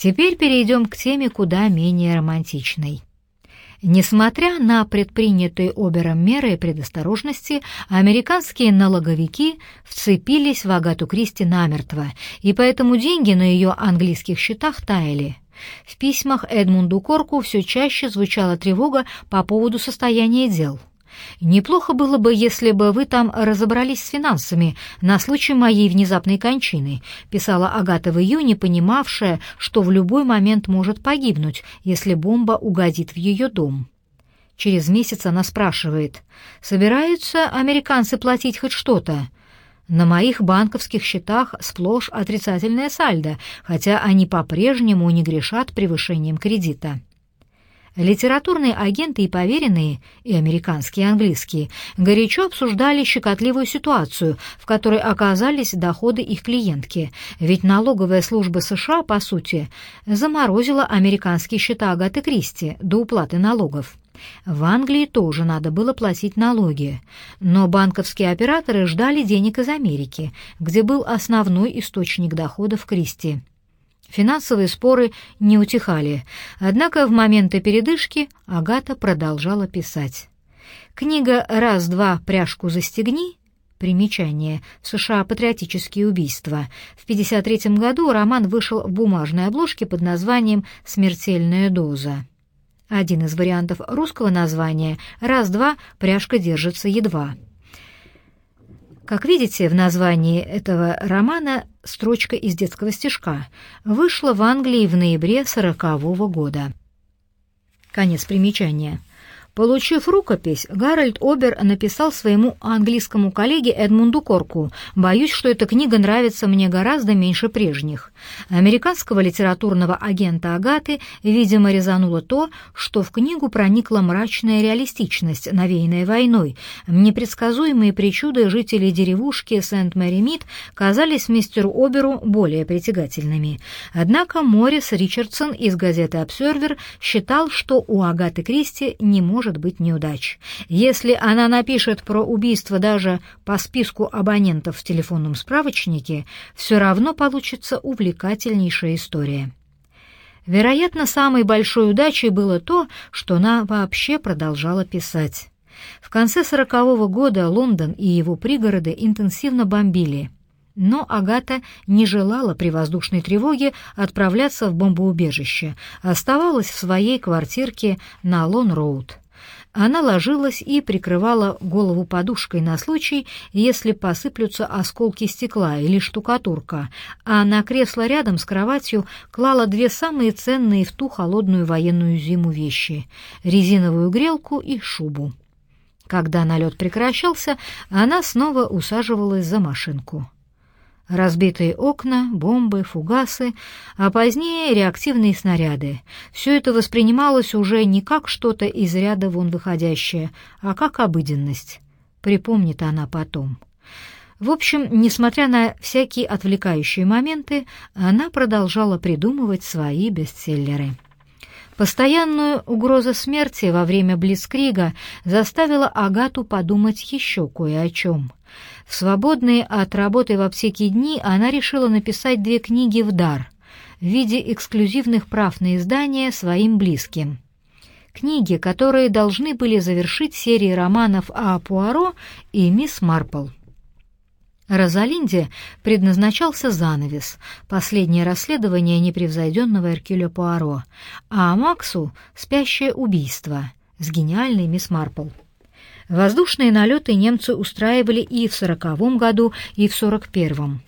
Теперь перейдем к теме куда менее романтичной. Несмотря на предпринятые Обером меры предосторожности, американские налоговики вцепились в Агату Кристи намертво, и поэтому деньги на ее английских счетах таяли. В письмах Эдмунду Корку все чаще звучала тревога по поводу состояния дел. «Неплохо было бы, если бы вы там разобрались с финансами на случай моей внезапной кончины», писала Агата в июне, понимавшая, что в любой момент может погибнуть, если бомба угодит в ее дом. Через месяц она спрашивает, «Собираются американцы платить хоть что-то?» На моих банковских счетах сплошь отрицательное сальдо, хотя они по-прежнему не грешат превышением кредита. Литературные агенты и поверенные, и американские, и английские, горячо обсуждали щекотливую ситуацию, в которой оказались доходы их клиентки, ведь налоговая служба США, по сути, заморозила американские счета Агаты Кристи до уплаты налогов. В Англии тоже надо было платить налоги, но банковские операторы ждали денег из Америки, где был основной источник доходов Кристи. Финансовые споры не утихали, однако в моменты передышки Агата продолжала писать. Книга «Раз-два, пряжку застегни» Примечание. США патриотические убийства. В 1953 году роман вышел в бумажной обложке под названием «Смертельная доза». Один из вариантов русского названия «Раз-два, пряжка держится едва». Как видите, в названии этого романа строчка из детского стишка вышла в Англии в ноябре сорокового года. Конец примечания. Получив рукопись, Гарольд Обер написал своему английскому коллеге Эдмунду Корку «Боюсь, что эта книга нравится мне гораздо меньше прежних». Американского литературного агента Агаты, видимо, резануло то, что в книгу проникла мрачная реалистичность, навеянная войной. Непредсказуемые причуды жителей деревушки Сент-Мэри-Мид казались мистеру Оберу более притягательными. Однако Моррис Ричардсон из газеты «Обсервер» считал, что у Агаты Кристи не может может быть неудач. Если она напишет про убийство даже по списку абонентов в телефонном справочнике, все равно получится увлекательнейшая история. Вероятно, самой большой удачей было то, что она вообще продолжала писать. В конце сорокового года Лондон и его пригороды интенсивно бомбили. Но Агата не желала при воздушной тревоге отправляться в бомбоубежище, оставалась в своей квартирке на Лон-Роуд. Она ложилась и прикрывала голову подушкой на случай, если посыплются осколки стекла или штукатурка, а на кресло рядом с кроватью клала две самые ценные в ту холодную военную зиму вещи — резиновую грелку и шубу. Когда налет прекращался, она снова усаживалась за машинку. Разбитые окна, бомбы, фугасы, а позднее реактивные снаряды. Все это воспринималось уже не как что-то из ряда вон выходящее, а как обыденность. Припомнит она потом. В общем, несмотря на всякие отвлекающие моменты, она продолжала придумывать свои бестселлеры. Постоянную угроза смерти во время Блицкрига заставила Агату подумать еще кое о чем — в свободные от работы в аптеке дни она решила написать две книги в дар в виде эксклюзивных прав на издание своим близким. Книги, которые должны были завершить серии романов о Пуаро и мисс Марпл. Розалинде предназначался занавес, последнее расследование непревзойденного Эркюля Пуаро, а Максу — спящее убийство с гениальной мисс Марпл. Воздушные налеты немцы устраивали и в сороковом году, и в сорок первом.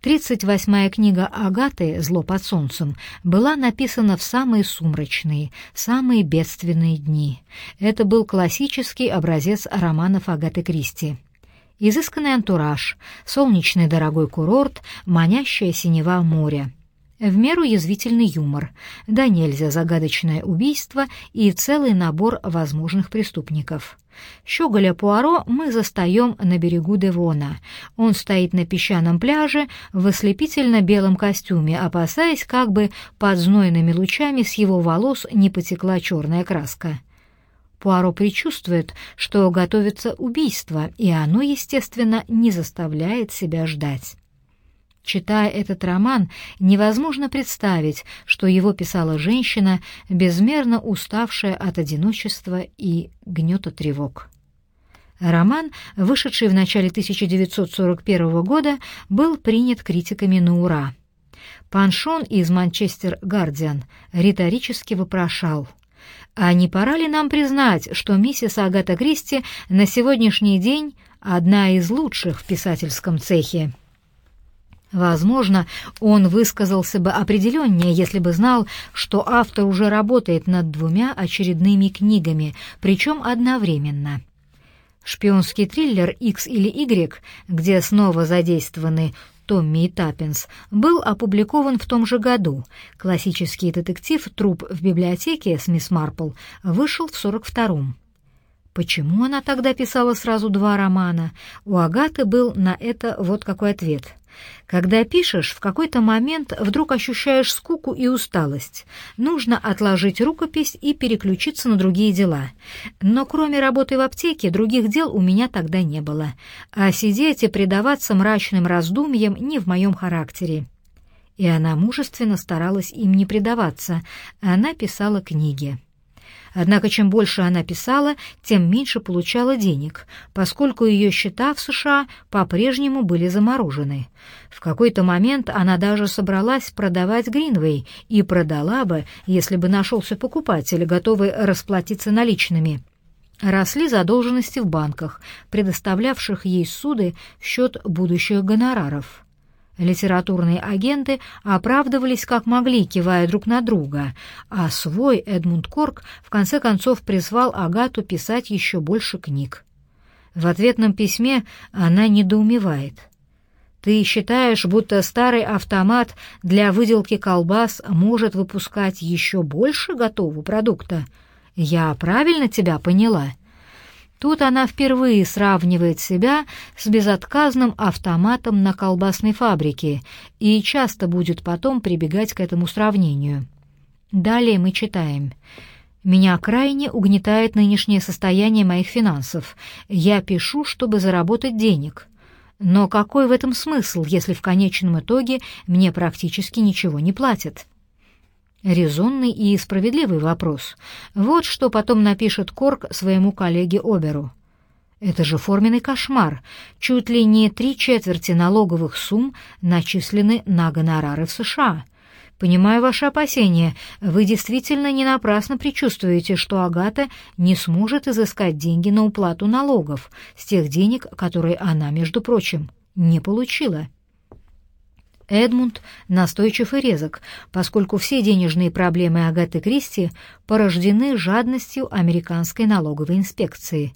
Тридцать восьмая книга Агаты «Зло под солнцем» была написана в самые сумрачные, самые бедственные дни. Это был классический образец романов Агаты Кристи. Изысканный антураж, солнечный дорогой курорт, манящая синева моря — в меру язвительный юмор, да нельзя загадочное убийство и целый набор возможных преступников. Щеголя Пуаро мы застаем на берегу Девона. Он стоит на песчаном пляже в ослепительно-белом костюме, опасаясь, как бы под знойными лучами с его волос не потекла черная краска. Пуаро предчувствует, что готовится убийство, и оно, естественно, не заставляет себя ждать. Читая этот роман, невозможно представить, что его писала женщина, безмерно уставшая от одиночества и гнета тревог. Роман, вышедший в начале 1941 года, был принят критиками на ура. Паншон из «Манчестер Гардиан» риторически вопрошал «А не пора ли нам признать, что миссис Агата Кристи на сегодняшний день одна из лучших в писательском цехе?» Возможно, он высказался бы определеннее, если бы знал, что автор уже работает над двумя очередными книгами, причем одновременно. Шпионский триллер «X или Y», где снова задействованы Томми и Таппинс, был опубликован в том же году. Классический детектив «Труп в библиотеке» с мисс Марпл вышел в 42-м. Почему она тогда писала сразу два романа? У Агаты был на это вот какой ответ. Когда пишешь, в какой-то момент вдруг ощущаешь скуку и усталость. Нужно отложить рукопись и переключиться на другие дела. Но кроме работы в аптеке, других дел у меня тогда не было. А сидеть и предаваться мрачным раздумьям не в моем характере. И она мужественно старалась им не предаваться. Она писала книги. Однако чем больше она писала, тем меньше получала денег, поскольку ее счета в США по-прежнему были заморожены. В какой-то момент она даже собралась продавать Гринвей и продала бы, если бы нашелся покупатель, готовый расплатиться наличными. Росли задолженности в банках, предоставлявших ей суды в счет будущих гонораров. Литературные агенты оправдывались как могли, кивая друг на друга, а свой Эдмунд Корк в конце концов призвал Агату писать еще больше книг. В ответном письме она недоумевает. «Ты считаешь, будто старый автомат для выделки колбас может выпускать еще больше готового продукта? Я правильно тебя поняла?» Тут она впервые сравнивает себя с безотказным автоматом на колбасной фабрике и часто будет потом прибегать к этому сравнению. Далее мы читаем. «Меня крайне угнетает нынешнее состояние моих финансов. Я пишу, чтобы заработать денег». Но какой в этом смысл, если в конечном итоге мне практически ничего не платят? Резонный и справедливый вопрос. Вот что потом напишет Корк своему коллеге Оберу. Это же форменный кошмар. Чуть ли не три четверти налоговых сумм начислены на гонорары в США. Понимаю ваши опасения. Вы действительно не напрасно предчувствуете, что Агата не сможет изыскать деньги на уплату налогов с тех денег, которые она, между прочим, не получила. Эдмунд настойчив и резок, поскольку все денежные проблемы Агаты Кристи порождены жадностью американской налоговой инспекции.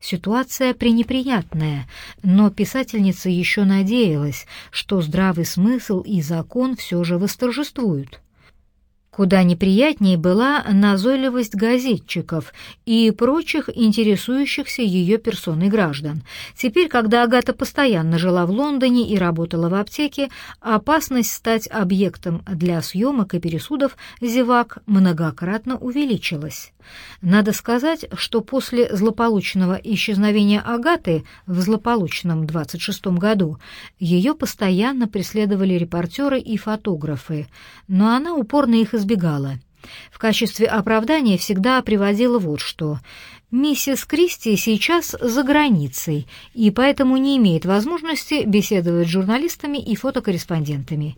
Ситуация пренеприятная, но писательница еще надеялась, что здравый смысл и закон все же восторжествуют. Куда неприятнее была назойливость газетчиков и прочих интересующихся ее персоной граждан. Теперь, когда Агата постоянно жила в Лондоне и работала в аптеке, опасность стать объектом для съемок и пересудов зевак многократно увеличилась. Надо сказать, что после злополучного исчезновения Агаты в злополучном 26 году ее постоянно преследовали репортеры и фотографы, но она упорно их избегала. В качестве оправдания всегда приводила вот что. Миссис Кристи сейчас за границей и поэтому не имеет возможности беседовать с журналистами и фотокорреспондентами.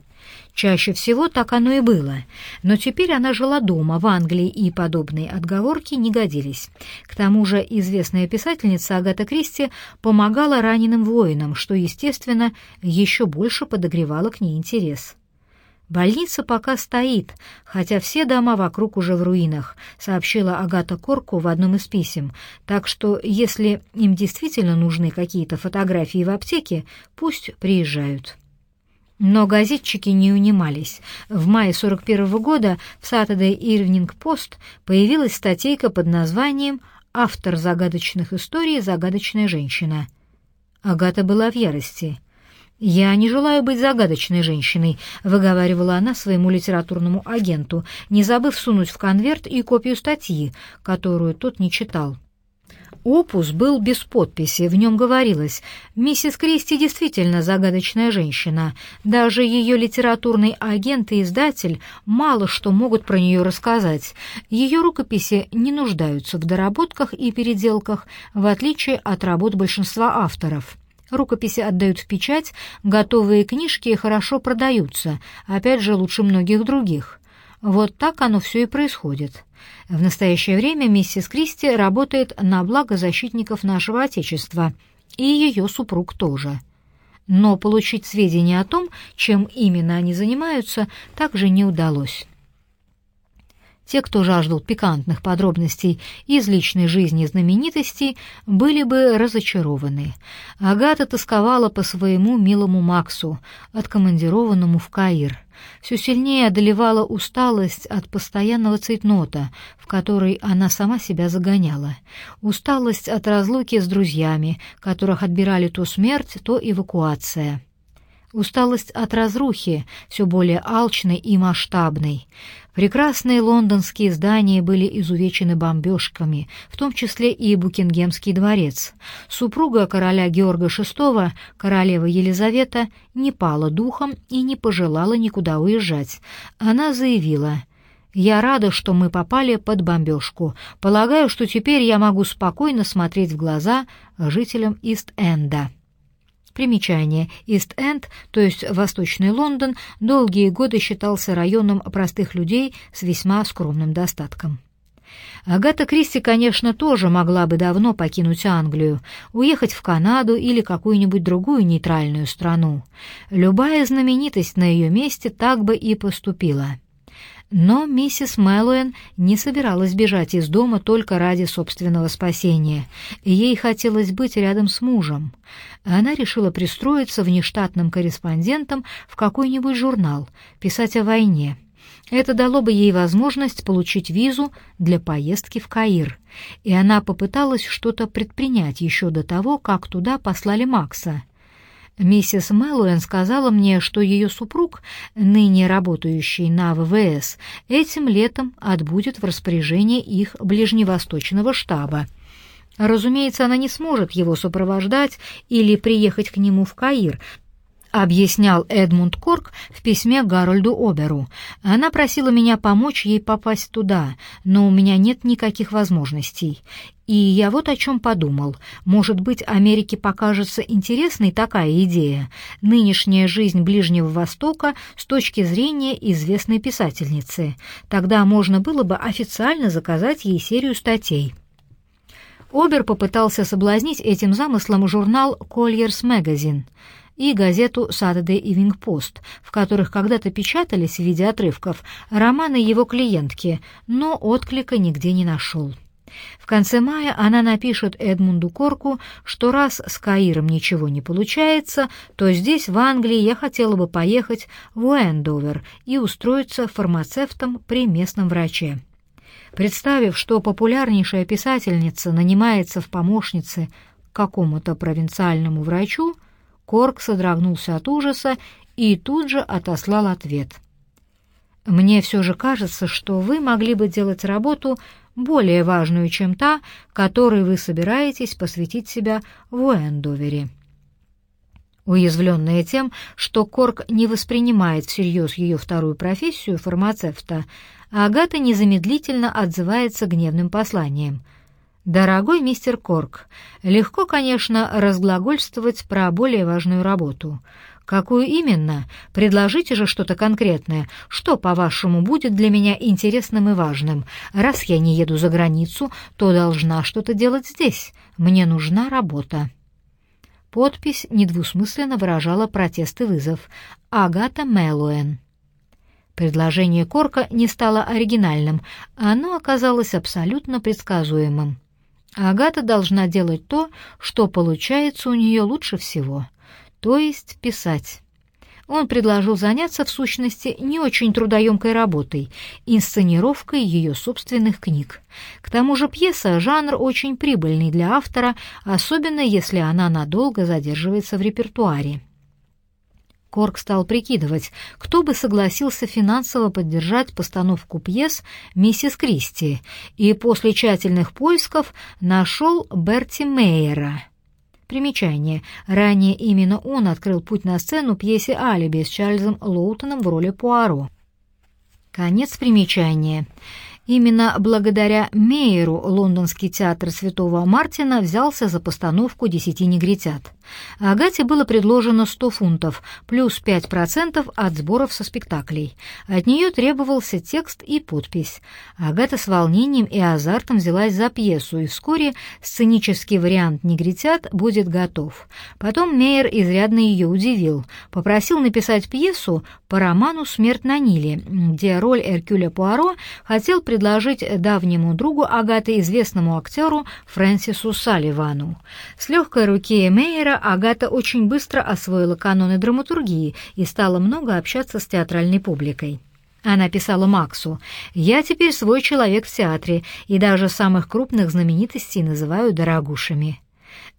Чаще всего так оно и было, но теперь она жила дома в Англии, и подобные отговорки не годились. К тому же известная писательница Агата Кристи помогала раненым воинам, что, естественно, еще больше подогревало к ней интерес. «Больница пока стоит, хотя все дома вокруг уже в руинах», сообщила Агата Корку в одном из писем, так что если им действительно нужны какие-то фотографии в аптеке, пусть приезжают. Но газетчики не унимались. В мае 41 -го года в Saturday Evening Post появилась статейка под названием «Автор загадочных историй. Загадочная женщина». Агата была в ярости. «Я не желаю быть загадочной женщиной», — выговаривала она своему литературному агенту, не забыв сунуть в конверт и копию статьи, которую тот не читал. Опус был без подписи, в нем говорилось «Миссис Кристи действительно загадочная женщина. Даже ее литературный агент и издатель мало что могут про нее рассказать. Ее рукописи не нуждаются в доработках и переделках, в отличие от работ большинства авторов». Рукописи отдают в печать, готовые книжки хорошо продаются, опять же лучше многих других. Вот так оно все и происходит. В настоящее время миссис Кристи работает на благо защитников нашего Отечества, и ее супруг тоже. Но получить сведения о том, чем именно они занимаются, также не удалось. Те, кто жаждал пикантных подробностей из личной жизни знаменитостей, были бы разочарованы. Агата тосковала по своему милому Максу, откомандированному в Каир. Все сильнее одолевала усталость от постоянного цейтнота, в который она сама себя загоняла. Усталость от разлуки с друзьями, которых отбирали то смерть, то эвакуация. Усталость от разрухи, все более алчной и масштабной. Прекрасные лондонские здания были изувечены бомбежками, в том числе и Букингемский дворец. Супруга короля Георга VI, королева Елизавета, не пала духом и не пожелала никуда уезжать. Она заявила «Я рада, что мы попали под бомбежку. Полагаю, что теперь я могу спокойно смотреть в глаза жителям Ист-Энда». Примечание. Ист-Энд, то есть Восточный Лондон, долгие годы считался районом простых людей с весьма скромным достатком. Агата Кристи, конечно, тоже могла бы давно покинуть Англию, уехать в Канаду или какую-нибудь другую нейтральную страну. Любая знаменитость на ее месте так бы и поступила. Но миссис Мэллоуэн не собиралась бежать из дома только ради собственного спасения. Ей хотелось быть рядом с мужем. Она решила пристроиться внештатным корреспондентом в какой-нибудь журнал, писать о войне. Это дало бы ей возможность получить визу для поездки в Каир, и она попыталась что-то предпринять еще до того, как туда послали Макса — Миссис Мэллоуэн сказала мне, что ее супруг, ныне работающий на ВВС, этим летом отбудет в распоряжение их ближневосточного штаба. Разумеется, она не сможет его сопровождать или приехать к нему в Каир, объяснял Эдмунд Корк в письме Гарольду Оберу. Она просила меня помочь ей попасть туда, но у меня нет никаких возможностей. И я вот о чем подумал. Может быть, Америке покажется интересной такая идея. Нынешняя жизнь Ближнего Востока с точки зрения известной писательницы. Тогда можно было бы официально заказать ей серию статей. Обер попытался соблазнить этим замыслом журнал «Кольерс Magazine и газету Saturday Evening Post, в которых когда-то печатались в виде отрывков романы его клиентки, но отклика нигде не нашел. В конце мая она напишет Эдмунду Корку, что раз с Каиром ничего не получается, то здесь, в Англии, я хотела бы поехать в Уэндовер и устроиться фармацевтом при местном враче. Представив, что популярнейшая писательница нанимается в помощнице какому-то провинциальному врачу, Корк содрогнулся от ужаса и тут же отослал ответ. «Мне все же кажется, что вы могли бы делать работу более важную, чем та, которой вы собираетесь посвятить себя в Уэндовере». Уязвленная тем, что Корк не воспринимает всерьез ее вторую профессию фармацевта, Агата незамедлительно отзывается гневным посланием — «Дорогой мистер Корк, легко, конечно, разглагольствовать про более важную работу. Какую именно? Предложите же что-то конкретное. Что, по-вашему, будет для меня интересным и важным? Раз я не еду за границу, то должна что-то делать здесь. Мне нужна работа». Подпись недвусмысленно выражала протест и вызов. Агата Мэллоуэн. Предложение Корка не стало оригинальным, оно оказалось абсолютно предсказуемым. Агата должна делать то, что получается у нее лучше всего, то есть писать. Он предложил заняться, в сущности, не очень трудоемкой работой, инсценировкой ее собственных книг. К тому же пьеса — жанр очень прибыльный для автора, особенно если она надолго задерживается в репертуаре. Корк стал прикидывать, кто бы согласился финансово поддержать постановку пьес «Миссис Кристи», и после тщательных поисков нашел Берти Мейера. Примечание. Ранее именно он открыл путь на сцену пьесе «Алиби» с Чарльзом Лоутоном в роли Пуаро. Конец примечания. Именно благодаря Мейеру лондонский театр Святого Мартина взялся за постановку «Десяти негритят». Агате было предложено 100 фунтов, плюс 5% от сборов со спектаклей. От нее требовался текст и подпись. Агата с волнением и азартом взялась за пьесу, и вскоре сценический вариант «Негритят» будет готов. Потом Мейер изрядно ее удивил. Попросил написать пьесу по роману «Смерть на Ниле», где роль Эркюля Пуаро хотел предложить давнему другу Агаты, известному актеру Фрэнсису Салливану. С легкой руки Мейера Агата очень быстро освоила каноны драматургии и стала много общаться с театральной публикой. Она писала Максу, «Я теперь свой человек в театре, и даже самых крупных знаменитостей называю дорогушами».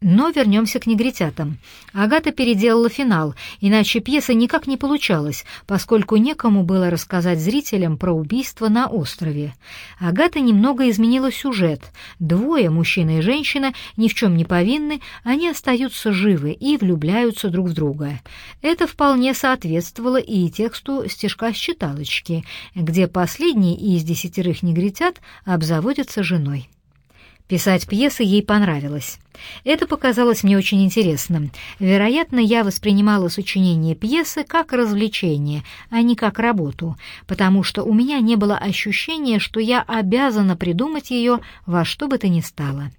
Но вернемся к негритятам. Агата переделала финал, иначе пьеса никак не получалась, поскольку некому было рассказать зрителям про убийство на острове. Агата немного изменила сюжет. Двое, мужчина и женщина, ни в чем не повинны, они остаются живы и влюбляются друг в друга. Это вполне соответствовало и тексту стишка с читалочки, где последний из десятерых негритят обзаводится женой. Писать пьесы ей понравилось. Это показалось мне очень интересным. Вероятно, я воспринимала сочинение пьесы как развлечение, а не как работу, потому что у меня не было ощущения, что я обязана придумать ее во что бы то ни стало.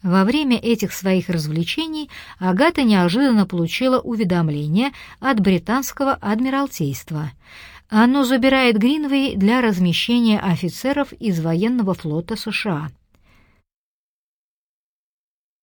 Во время этих своих развлечений Агата неожиданно получила уведомление от британского адмиралтейства. Оно забирает Гринвей для размещения офицеров из военного флота США —